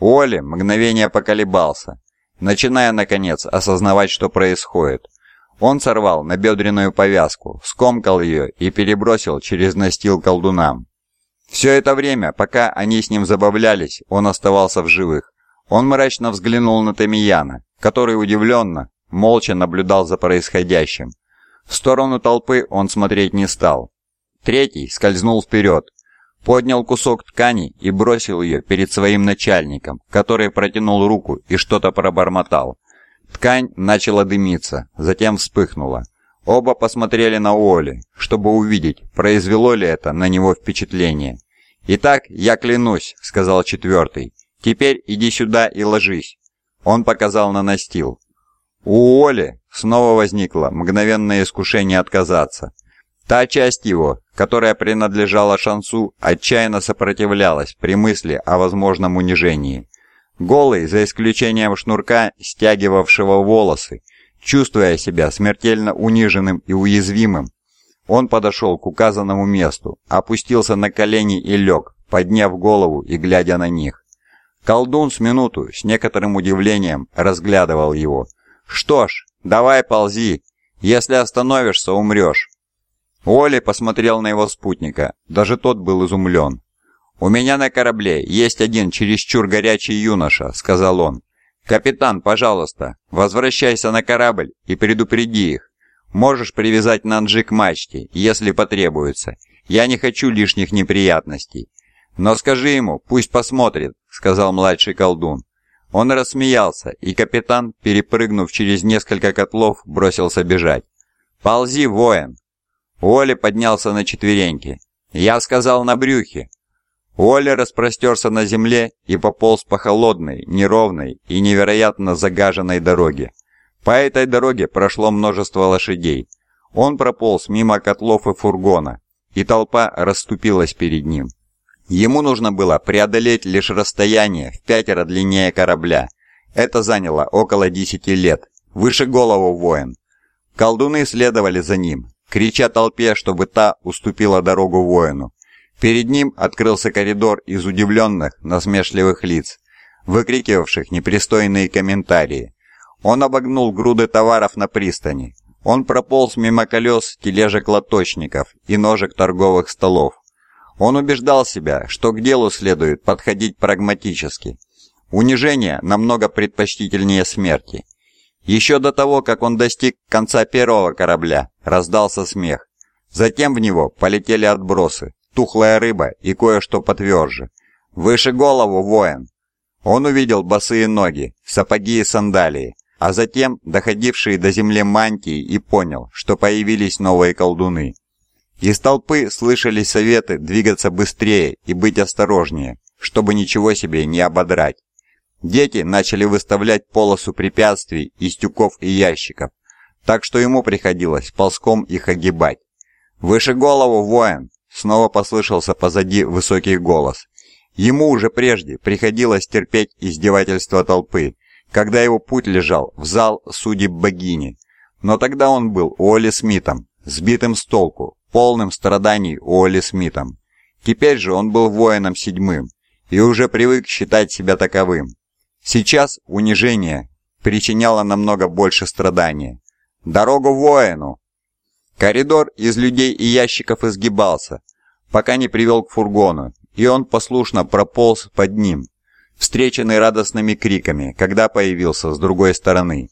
Оли мгновение поколебался, начиная, наконец, осознавать, что происходит. Он сорвал набедренную повязку, скомкал ее и перебросил через настил колдунам. Все это время, пока они с ним забавлялись, он оставался в живых. Он мрачно взглянул на Тамияна, который удивленно, молча наблюдал за происходящим. В сторону толпы он смотреть не стал. Третий скользнул вперед, поднял кусок ткани и бросил ее перед своим начальником, который протянул руку и что-то пробормотал. Ткань начала дымиться, затем вспыхнула. Оба посмотрели на Уолли, чтобы увидеть, произвело ли это на него впечатление. «Итак, я клянусь», — сказал четвертый. «Теперь иди сюда и ложись». Он показал на настил. У Уолли снова возникло мгновенное искушение отказаться. Та часть его, которая принадлежала Шансу, отчаянно сопротивлялась при мысли о возможном унижении. Голый, за исключением шнурка, стягивавшего волосы, чувствуя себя смертельно униженным и уязвимым, он подошел к указанному месту, опустился на колени и лег, подняв голову и глядя на них. Колдун с минуту с некоторым удивлением разглядывал его. «Что ж, давай ползи. Если остановишься, умрешь». Оли посмотрел на его спутника, даже тот был изумлен. «У меня на корабле есть один чересчур горячий юноша», — сказал он. «Капитан, пожалуйста, возвращайся на корабль и предупреди их. Можешь привязать Нанджи к мачте, если потребуется. Я не хочу лишних неприятностей. Но скажи ему, пусть посмотрит», — сказал младший колдун. Он рассмеялся, и капитан, перепрыгнув через несколько котлов, бросился бежать. «Ползи, воин!» Оля поднялся на четвереньки. «Я сказал на брюхе!» Оля распростерся на земле и пополз по холодной, неровной и невероятно загаженной дороге. По этой дороге прошло множество лошадей. Он прополз мимо котлов и фургона, и толпа расступилась перед ним. Ему нужно было преодолеть лишь расстояние в пятеро длиннее корабля. Это заняло около десяти лет. Выше голову воин. Колдуны следовали за ним, крича толпе, чтобы та уступила дорогу воину. Перед ним открылся коридор из удивленных, насмешливых лиц, выкрикивавших непристойные комментарии. Он обогнул груды товаров на пристани. Он прополз мимо колес тележек лоточников и ножек торговых столов. Он убеждал себя, что к делу следует подходить прагматически. Унижение намного предпочтительнее смерти. Еще до того, как он достиг конца первого корабля, раздался смех. Затем в него полетели отбросы, тухлая рыба и кое-что потверже. «Выше голову, воин!» Он увидел босые ноги, сапоги и сандалии, а затем доходившие до земли мантии и понял, что появились новые колдуны. Из толпы слышались советы двигаться быстрее и быть осторожнее, чтобы ничего себе не ободрать. Дети начали выставлять полосу препятствий из тюков и ящиков, так что ему приходилось ползком их огибать. «Выше голову, воин!» — снова послышался позади высокий голос. Ему уже прежде приходилось терпеть издевательства толпы, когда его путь лежал в зал судеб богини. Но тогда он был Уолли Смитом, сбитым с толку, полным страданий Уолли Смитом. Теперь же он был воином седьмым и уже привык считать себя таковым. Сейчас унижение причиняло намного больше страдания. «Дорогу воину!» Коридор из людей и ящиков изгибался, пока не привел к фургону, и он послушно прополз под ним, встреченный радостными криками, когда появился с другой стороны.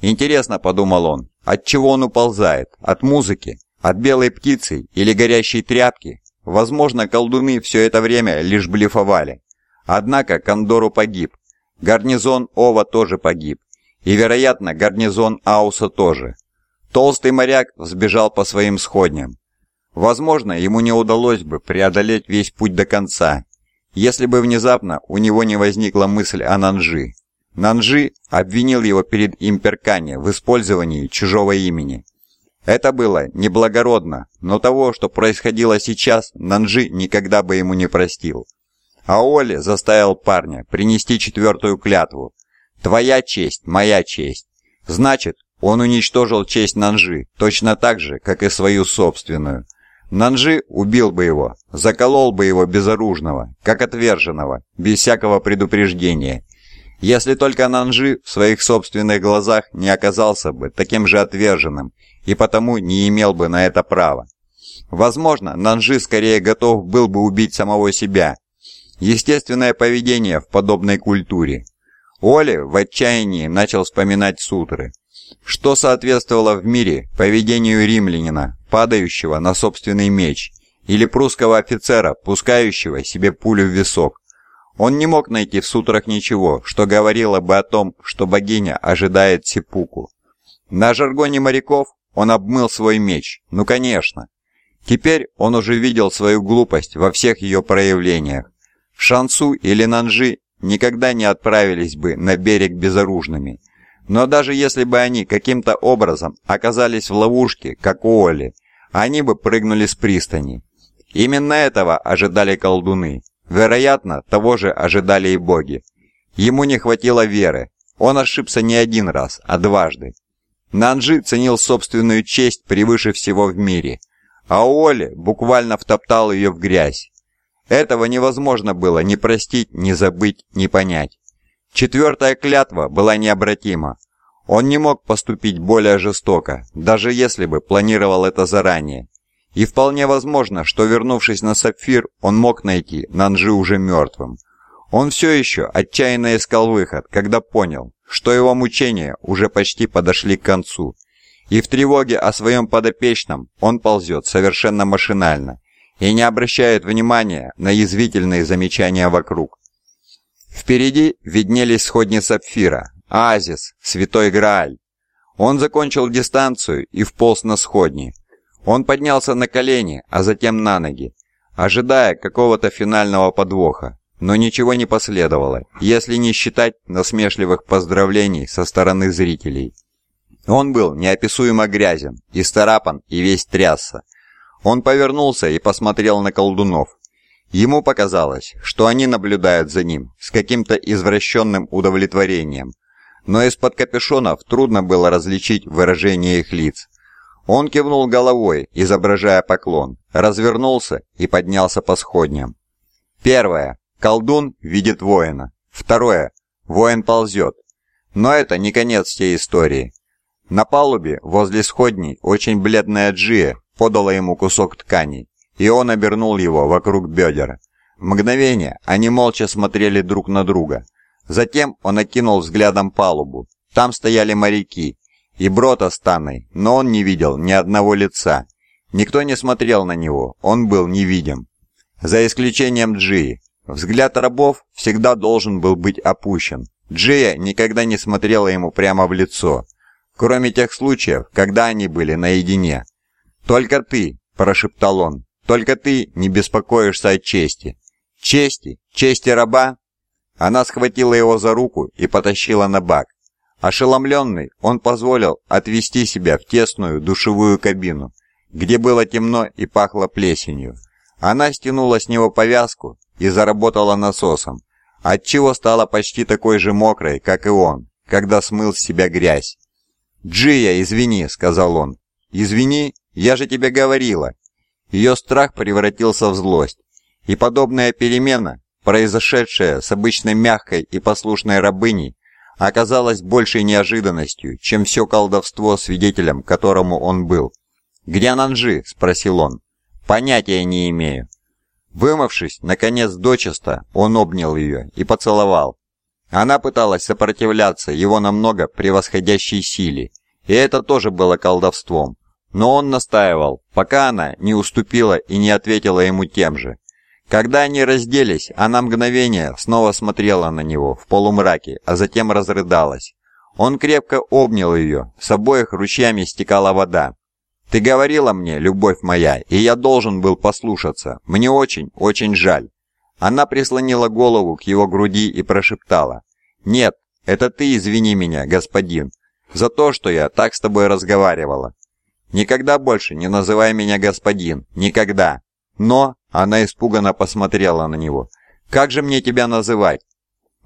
«Интересно», — подумал он, — «от чего он уползает? От музыки? От белой птицы или горящей тряпки? Возможно, колдуны все это время лишь блефовали. Однако Кондору погиб, Гарнизон Ова тоже погиб. И, вероятно, гарнизон Ауса тоже. Толстый моряк сбежал по своим сходням. Возможно, ему не удалось бы преодолеть весь путь до конца, если бы внезапно у него не возникла мысль о Нанжи. Нанжи обвинил его перед Имперкани в использовании чужого имени. Это было неблагородно, но того, что происходило сейчас, Нанжи никогда бы ему не простил. А Оли заставил парня принести четвертую клятву. «Твоя честь, моя честь». Значит, он уничтожил честь Нанжи, точно так же, как и свою собственную. Нанжи убил бы его, заколол бы его безоружного, как отверженного, без всякого предупреждения. Если только Нанжи в своих собственных глазах не оказался бы таким же отверженным и потому не имел бы на это права. Возможно, Нанжи скорее готов был бы убить самого себя. Естественное поведение в подобной культуре. Оли в отчаянии начал вспоминать сутры. Что соответствовало в мире поведению римлянина, падающего на собственный меч, или прусского офицера, пускающего себе пулю в висок. Он не мог найти в сутрах ничего, что говорило бы о том, что богиня ожидает сипуку. На жаргоне моряков он обмыл свой меч, ну конечно. Теперь он уже видел свою глупость во всех ее проявлениях. Шансу или Нанжи никогда не отправились бы на берег безоружными. Но даже если бы они каким-то образом оказались в ловушке, как Оли, они бы прыгнули с пристани. Именно этого ожидали колдуны. Вероятно, того же ожидали и боги. Ему не хватило веры. Он ошибся не один раз, а дважды. Нанджи ценил собственную честь превыше всего в мире, а Оли буквально втоптал ее в грязь. Этого невозможно было ни простить, ни забыть, ни понять. Четвертая клятва была необратима. Он не мог поступить более жестоко, даже если бы планировал это заранее. И вполне возможно, что вернувшись на Сапфир, он мог найти Нанжи уже мертвым. Он все еще отчаянно искал выход, когда понял, что его мучения уже почти подошли к концу. И в тревоге о своем подопечном он ползет совершенно машинально и не обращает внимания на язвительные замечания вокруг. Впереди виднелись сходни сапфира, оазис, святой Грааль. Он закончил дистанцию и вполз на сходни. Он поднялся на колени, а затем на ноги, ожидая какого-то финального подвоха, но ничего не последовало, если не считать насмешливых поздравлений со стороны зрителей. Он был неописуемо грязен, и старапан, и весь трясся. Он повернулся и посмотрел на колдунов. Ему показалось, что они наблюдают за ним с каким-то извращенным удовлетворением, но из-под капюшонов трудно было различить выражение их лиц. Он кивнул головой, изображая поклон, развернулся и поднялся по сходням. Первое. Колдун видит воина. Второе. Воин ползет. Но это не конец всей истории. На палубе, возле сходней, очень бледная Джия подала ему кусок ткани и он обернул его вокруг бедер. Мгновение они молча смотрели друг на друга. Затем он окинул взглядом палубу. Там стояли моряки и Брота с но он не видел ни одного лица. Никто не смотрел на него, он был невидим. За исключением Джии. Взгляд рабов всегда должен был быть опущен. Джия никогда не смотрела ему прямо в лицо, кроме тех случаев, когда они были наедине. «Только ты», – прошептал он, только ты не беспокоишься о чести. Чести? Чести раба?» Она схватила его за руку и потащила на бак. Ошеломленный, он позволил отвести себя в тесную душевую кабину, где было темно и пахло плесенью. Она стянула с него повязку и заработала насосом, отчего стала почти такой же мокрой, как и он, когда смыл с себя грязь. «Джия, извини», — сказал он. «Извини, я же тебе говорила, ее страх превратился в злость, и подобная перемена, произошедшая с обычной мягкой и послушной рабыней, оказалась большей неожиданностью, чем все колдовство, свидетелем которому он был. «Где Нанжи?» – спросил он. «Понятия не имею». Вымывшись, наконец, дочисто, он обнял ее и поцеловал. Она пыталась сопротивляться его намного превосходящей силе, и это тоже было колдовством. Но он настаивал, пока она не уступила и не ответила ему тем же. Когда они разделись, она мгновение снова смотрела на него в полумраке, а затем разрыдалась. Он крепко обнял ее, с обоих ручьями стекала вода. «Ты говорила мне, любовь моя, и я должен был послушаться. Мне очень, очень жаль». Она прислонила голову к его груди и прошептала. «Нет, это ты извини меня, господин, за то, что я так с тобой разговаривала. Никогда больше не называй меня господин. Никогда. Но она испуганно посмотрела на него. Как же мне тебя называть?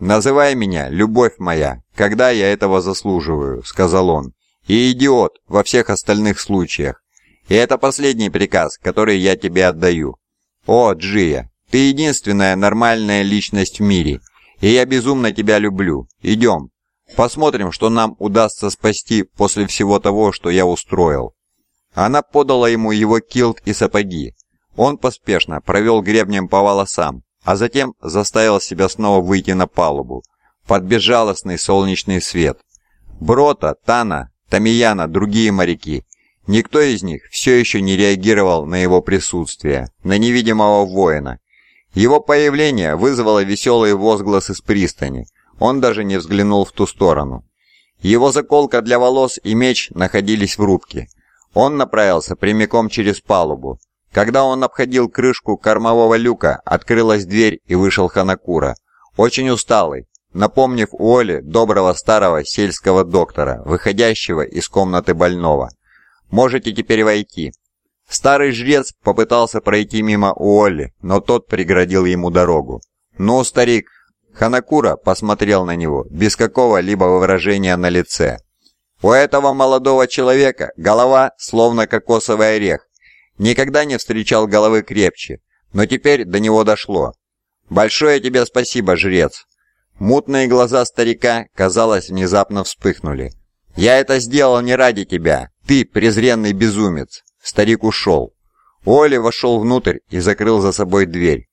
Называй меня, любовь моя, когда я этого заслуживаю, сказал он. И идиот во всех остальных случаях. И это последний приказ, который я тебе отдаю. О, Джия, ты единственная нормальная личность в мире, и я безумно тебя люблю. Идем. Посмотрим, что нам удастся спасти после всего того, что я устроил». Она подала ему его килт и сапоги. Он поспешно провел гребнем по волосам, а затем заставил себя снова выйти на палубу, под безжалостный солнечный свет. Брота, Тана, Тамияна, другие моряки. Никто из них все еще не реагировал на его присутствие, на невидимого воина. Его появление вызвало веселые возгласы с пристани. Он даже не взглянул в ту сторону. Его заколка для волос и меч находились в рубке. Он направился прямиком через палубу. Когда он обходил крышку кормового люка, открылась дверь и вышел Ханакура. Очень усталый, напомнив Уоле доброго старого сельского доктора, выходящего из комнаты больного. «Можете теперь войти». Старый жрец попытался пройти мимо Уолли, но тот преградил ему дорогу. «Ну, старик!» Ханакура посмотрел на него, без какого-либо выражения на лице. У этого молодого человека голова словно кокосовый орех. Никогда не встречал головы крепче, но теперь до него дошло. «Большое тебе спасибо, жрец!» Мутные глаза старика, казалось, внезапно вспыхнули. «Я это сделал не ради тебя, ты презренный безумец!» Старик ушел. Оли вошел внутрь и закрыл за собой дверь.